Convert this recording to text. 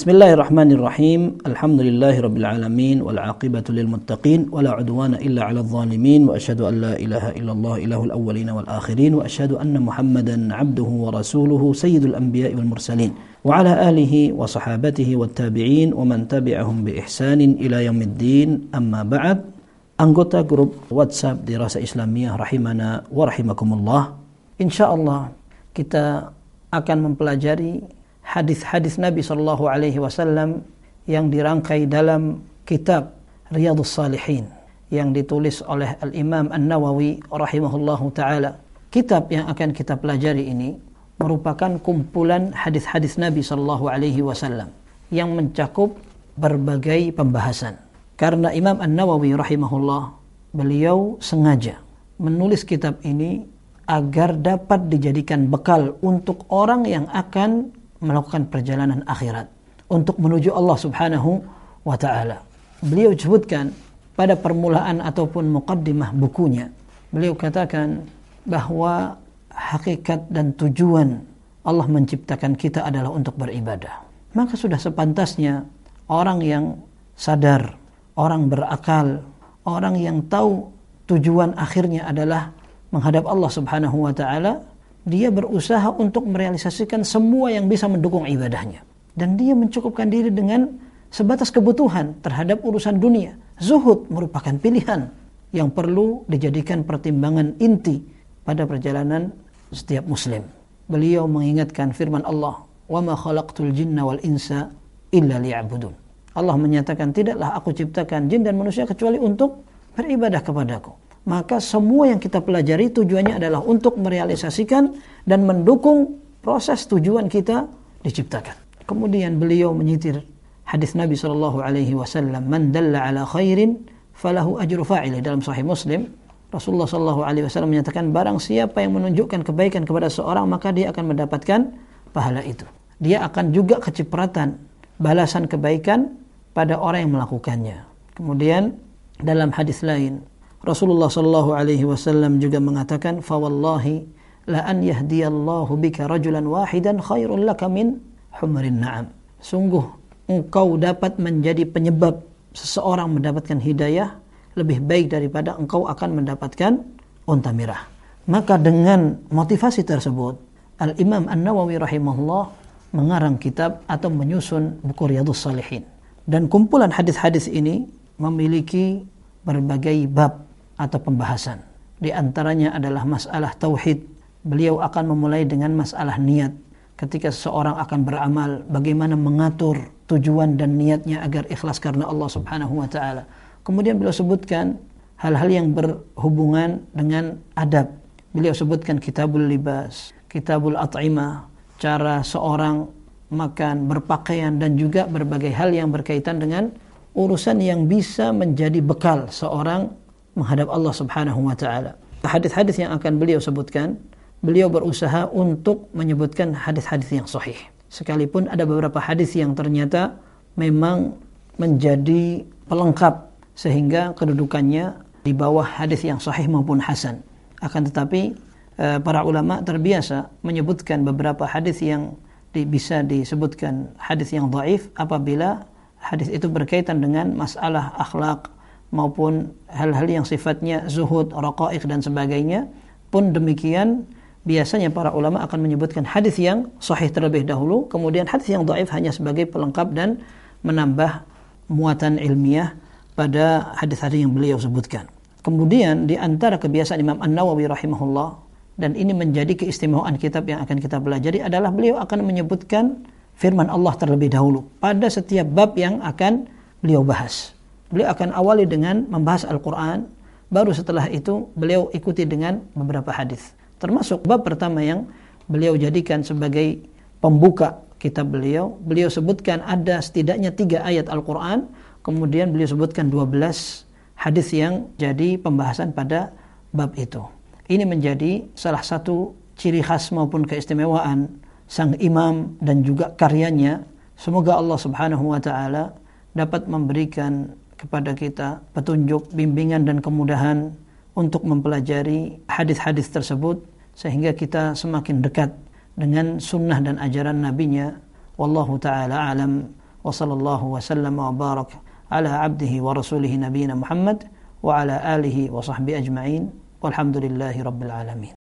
بسم الله الرحمن الرحيم الحمد لله رب العالمين والعاقبة للمتقين ولا عدوان إلا على الظالمين وأشهد أن لا إله إلا الله إله الأولين والآخرين وأشهد أن محمدا عبده ورسوله سيد الأنبياء والمرسلين وعلى آله وصحابته والتابعين ومن تبعهم بإحسان إلى يوم الدين أما بعد anggota grup WhatsApp Dirasa Islamiyah rahimana wa rahimakumullah. Insyaallah kita akan mempelajari hadis-hadis Nabi Shallallahu alaihi wasallam yang dirangkai dalam kitab Riyadhus Salihin yang ditulis oleh Al-Imam An-Nawawi rahimahullahu taala. Kitab yang akan kita pelajari ini merupakan kumpulan hadis-hadis Nabi Shallallahu alaihi wasallam yang mencakup berbagai pembahasan karena Imam An-Nawawi rahimahullah beliau sengaja menulis kitab ini agar dapat dijadikan bekal untuk orang yang akan melakukan perjalanan akhirat untuk menuju Allah Subhanahu wa taala. Beliau sebutkan pada permulaan ataupun muqaddimah bukunya, beliau katakan bahwa hakikat dan tujuan Allah menciptakan kita adalah untuk beribadah. Maka sudah sepantasnya orang yang sadar orang berakal, orang yang tahu tujuan akhirnya adalah menghadap Allah Subhanahu wa taala, dia berusaha untuk merealisasikan semua yang bisa mendukung ibadahnya. Dan dia mencukupkan diri dengan sebatas kebutuhan terhadap urusan dunia. Zuhud merupakan pilihan yang perlu dijadikan pertimbangan inti pada perjalanan setiap muslim. Beliau mengingatkan firman Allah, "Wa ma khalaqtul jinna wal insa illa liya'budun." Allah menyatakan tidaklah aku ciptakan jin dan manusia kecuali untuk beribadah kepadaku. Maka semua yang kita pelajari tujuannya adalah untuk merealisasikan dan mendukung proses tujuan kita diciptakan. Kemudian beliau menyitir hadis Nabi Shallallahu Alaihi Wasallam, "Man dalla ala khairin falahu ajru fa'ili." Dalam Sahih Muslim, Rasulullah Shallallahu Alaihi Wasallam menyatakan, barang siapa yang menunjukkan kebaikan kepada seorang maka dia akan mendapatkan pahala itu. Dia akan juga kecipratan balasan kebaikan pada orang yang melakukannya. Kemudian dalam hadis lain Rasulullah Shallallahu alaihi wasallam juga mengatakan fa wallahi la an yahdiyallahu bika rajulan wahidan khairul laka min humrin na'am. Sungguh engkau dapat menjadi penyebab seseorang mendapatkan hidayah lebih baik daripada engkau akan mendapatkan unta merah. Maka dengan motivasi tersebut Al-Imam An-Nawawi rahimahullah mengarang kitab atau menyusun buku Riyadhus Salihin dan kumpulan hadis-hadis ini memiliki berbagai bab atau pembahasan. Di antaranya adalah masalah tauhid. Beliau akan memulai dengan masalah niat. Ketika seseorang akan beramal, bagaimana mengatur tujuan dan niatnya agar ikhlas karena Allah Subhanahu wa taala. Kemudian beliau sebutkan hal-hal yang berhubungan dengan adab. Beliau sebutkan kitabul libas, kitabul at'imah, cara seorang makan, berpakaian dan juga berbagai hal yang berkaitan dengan urusan yang bisa menjadi bekal seorang menghadap Allah Subhanahu wa taala. Hadis-hadis yang akan beliau sebutkan, beliau berusaha untuk menyebutkan hadis-hadis yang sahih. Sekalipun ada beberapa hadis yang ternyata memang menjadi pelengkap sehingga kedudukannya di bawah hadis yang sahih maupun hasan. Akan tetapi eh, para ulama terbiasa menyebutkan beberapa hadis yang bisa disebutkan hadis yang dhaif apabila hadis itu berkaitan dengan masalah akhlak maupun hal-hal yang sifatnya zuhud, raqaiq dan sebagainya. Pun demikian biasanya para ulama akan menyebutkan hadis yang sahih terlebih dahulu, kemudian hadis yang dhaif hanya sebagai pelengkap dan menambah muatan ilmiah pada hadis-hadis yang beliau sebutkan. Kemudian di antara kebiasaan Imam An-Nawawi rahimahullah dan ini menjadi keistimewaan kitab yang akan kita pelajari adalah beliau akan menyebutkan firman Allah terlebih dahulu pada setiap bab yang akan beliau bahas. Beliau akan awali dengan membahas Al-Quran, baru setelah itu beliau ikuti dengan beberapa hadis. Termasuk bab pertama yang beliau jadikan sebagai pembuka kitab beliau. Beliau sebutkan ada setidaknya tiga ayat Al-Quran, kemudian beliau sebutkan 12 hadis yang jadi pembahasan pada bab itu. Ini menjadi salah satu ciri khas maupun keistimewaan sang imam dan juga karyanya. Semoga Allah Subhanahu wa taala dapat memberikan kepada kita petunjuk, bimbingan dan kemudahan untuk mempelajari hadis-hadis tersebut sehingga kita semakin dekat dengan sunnah dan ajaran nabinya. Wallahu taala alam. Wa sallallahu wa sallam wa barak ala abdihi wa rasulihi nabiyina Muhammad wa ala alihi wa sahbihi ajma'in. Walhamdulillahi rabbil alamin